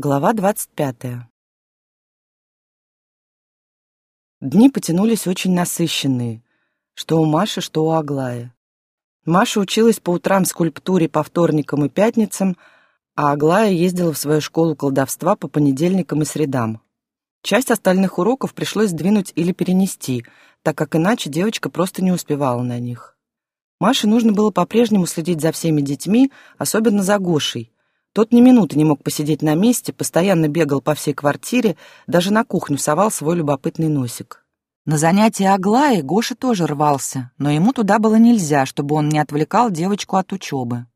Глава двадцать пятая. Дни потянулись очень насыщенные, что у Маши, что у Аглаи. Маша училась по утрам скульптуре по вторникам и пятницам, а Аглая ездила в свою школу колдовства по понедельникам и средам. Часть остальных уроков пришлось сдвинуть или перенести, так как иначе девочка просто не успевала на них. Маше нужно было по-прежнему следить за всеми детьми, особенно за Гошей. Тот ни минуты не мог посидеть на месте, постоянно бегал по всей квартире, даже на кухню совал свой любопытный носик. На занятия Аглаи Гоша тоже рвался, но ему туда было нельзя, чтобы он не отвлекал девочку от учебы.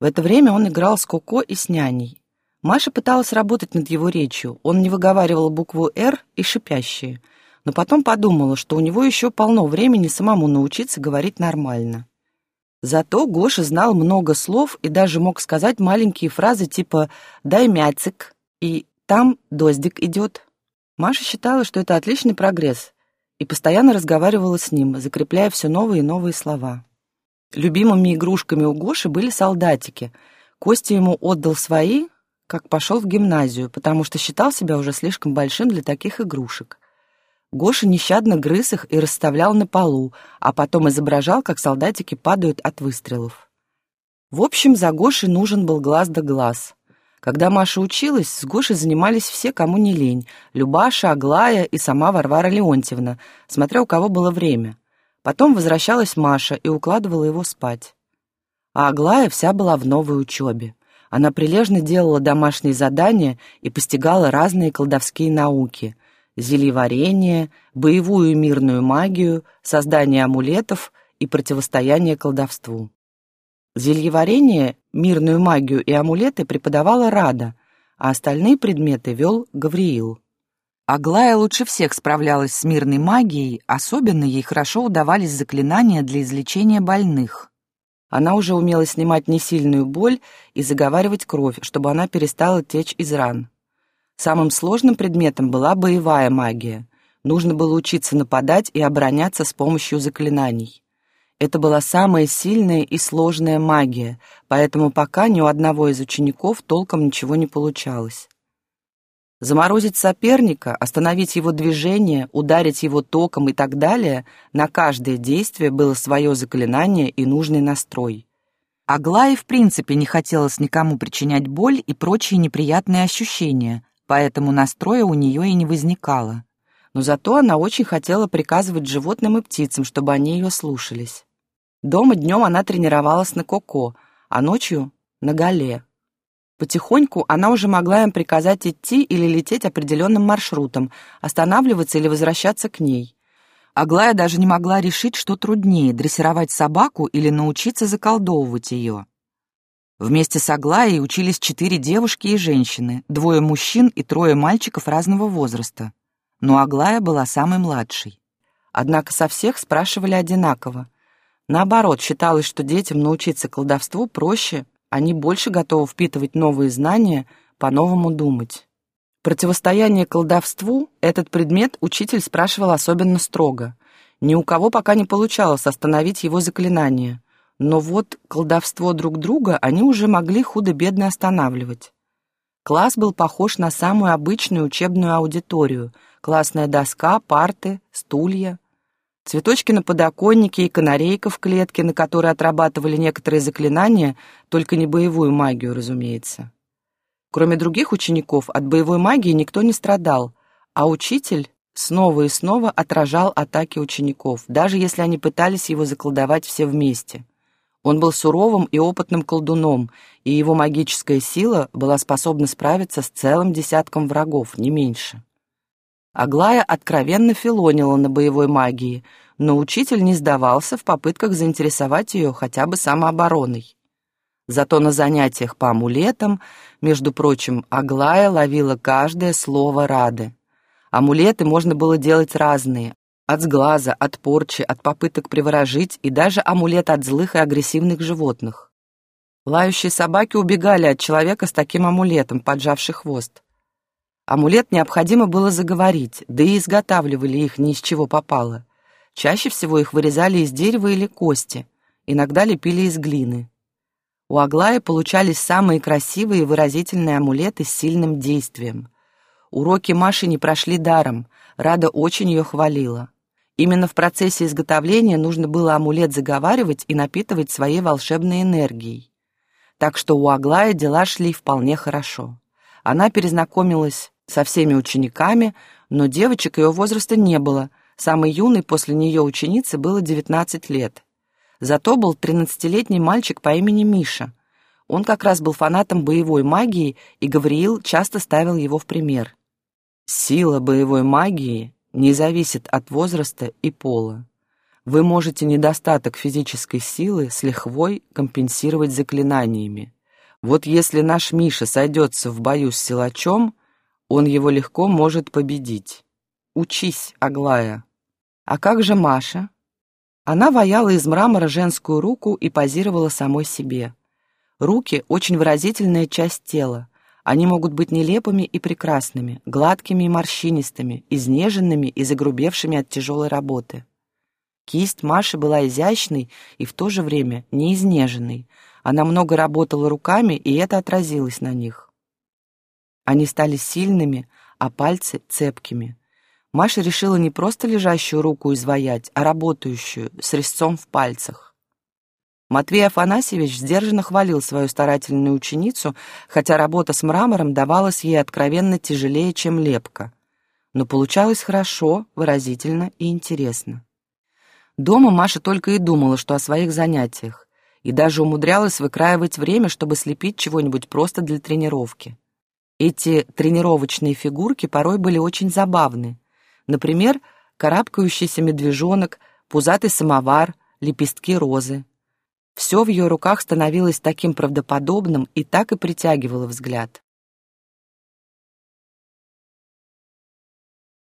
В это время он играл с Коко и с няней. Маша пыталась работать над его речью, он не выговаривал букву «Р» и шипящие — но потом подумала, что у него еще полно времени самому научиться говорить нормально. Зато Гоша знал много слов и даже мог сказать маленькие фразы типа «дай мяцик» и «там доздик идет». Маша считала, что это отличный прогресс, и постоянно разговаривала с ним, закрепляя все новые и новые слова. Любимыми игрушками у Гоши были солдатики. Костя ему отдал свои, как пошел в гимназию, потому что считал себя уже слишком большим для таких игрушек. Гоша нещадно грыз их и расставлял на полу, а потом изображал, как солдатики падают от выстрелов. В общем, за Гошей нужен был глаз да глаз. Когда Маша училась, с Гошей занимались все, кому не лень. Любаша, Аглая и сама Варвара Леонтьевна, смотря у кого было время. Потом возвращалась Маша и укладывала его спать. А Аглая вся была в новой учебе. Она прилежно делала домашние задания и постигала разные колдовские науки — зельеварение, боевую мирную магию, создание амулетов и противостояние колдовству. Зельеварение, мирную магию и амулеты преподавала Рада, а остальные предметы вел Гавриил. Аглая лучше всех справлялась с мирной магией, особенно ей хорошо удавались заклинания для излечения больных. Она уже умела снимать несильную боль и заговаривать кровь, чтобы она перестала течь из ран. Самым сложным предметом была боевая магия. Нужно было учиться нападать и обороняться с помощью заклинаний. Это была самая сильная и сложная магия, поэтому пока ни у одного из учеников толком ничего не получалось. Заморозить соперника, остановить его движение, ударить его током и так далее, на каждое действие было свое заклинание и нужный настрой. Аглае в принципе не хотелось никому причинять боль и прочие неприятные ощущения, поэтому настроя у нее и не возникало. Но зато она очень хотела приказывать животным и птицам, чтобы они ее слушались. Дома днем она тренировалась на коко, а ночью — на гале. Потихоньку она уже могла им приказать идти или лететь определенным маршрутом, останавливаться или возвращаться к ней. Аглая даже не могла решить, что труднее — дрессировать собаку или научиться заколдовывать ее. Вместе с Аглаей учились четыре девушки и женщины, двое мужчин и трое мальчиков разного возраста. Но Аглая была самой младшей. Однако со всех спрашивали одинаково. Наоборот, считалось, что детям научиться колдовству проще, они больше готовы впитывать новые знания, по-новому думать. Противостояние колдовству этот предмет учитель спрашивал особенно строго. Ни у кого пока не получалось остановить его заклинание — но вот колдовство друг друга они уже могли худо-бедно останавливать. Класс был похож на самую обычную учебную аудиторию. Классная доска, парты, стулья. Цветочки на подоконнике и канарейка в клетке, на которой отрабатывали некоторые заклинания, только не боевую магию, разумеется. Кроме других учеников, от боевой магии никто не страдал, а учитель снова и снова отражал атаки учеников, даже если они пытались его заколдовать все вместе. Он был суровым и опытным колдуном, и его магическая сила была способна справиться с целым десятком врагов, не меньше. Аглая откровенно филонила на боевой магии, но учитель не сдавался в попытках заинтересовать ее хотя бы самообороной. Зато на занятиях по амулетам, между прочим, Аглая ловила каждое слово Рады. Амулеты можно было делать разные, от сглаза, от порчи, от попыток приворожить и даже амулет от злых и агрессивных животных. Лающие собаки убегали от человека с таким амулетом, поджавший хвост. Амулет необходимо было заговорить, да и изготавливали их ни из чего попало. Чаще всего их вырезали из дерева или кости, иногда лепили из глины. У Аглаи получались самые красивые и выразительные амулеты с сильным действием. Уроки Маши не прошли даром, Рада очень ее хвалила. Именно в процессе изготовления нужно было амулет заговаривать и напитывать своей волшебной энергией. Так что у Аглаи дела шли вполне хорошо. Она перезнакомилась со всеми учениками, но девочек ее возраста не было. Самой юной после нее ученицы было 19 лет. Зато был 13-летний мальчик по имени Миша. Он как раз был фанатом боевой магии, и Гавриил часто ставил его в пример. Сила боевой магии не зависит от возраста и пола. Вы можете недостаток физической силы с лихвой компенсировать заклинаниями. Вот если наш Миша сойдется в бою с силачом, он его легко может победить. Учись, Аглая. А как же Маша? Она ваяла из мрамора женскую руку и позировала самой себе. Руки — очень выразительная часть тела. Они могут быть нелепыми и прекрасными, гладкими и морщинистыми, изнеженными и загрубевшими от тяжелой работы. Кисть Маши была изящной и в то же время не изнеженной. Она много работала руками, и это отразилось на них. Они стали сильными, а пальцы — цепкими. Маша решила не просто лежащую руку изваять, а работающую, с резцом в пальцах. Матвей Афанасьевич сдержанно хвалил свою старательную ученицу, хотя работа с мрамором давалась ей откровенно тяжелее, чем лепка. Но получалось хорошо, выразительно и интересно. Дома Маша только и думала, что о своих занятиях, и даже умудрялась выкраивать время, чтобы слепить чего-нибудь просто для тренировки. Эти тренировочные фигурки порой были очень забавны. Например, карабкающийся медвежонок, пузатый самовар, лепестки розы. Все в ее руках становилось таким правдоподобным и так и притягивало взгляд.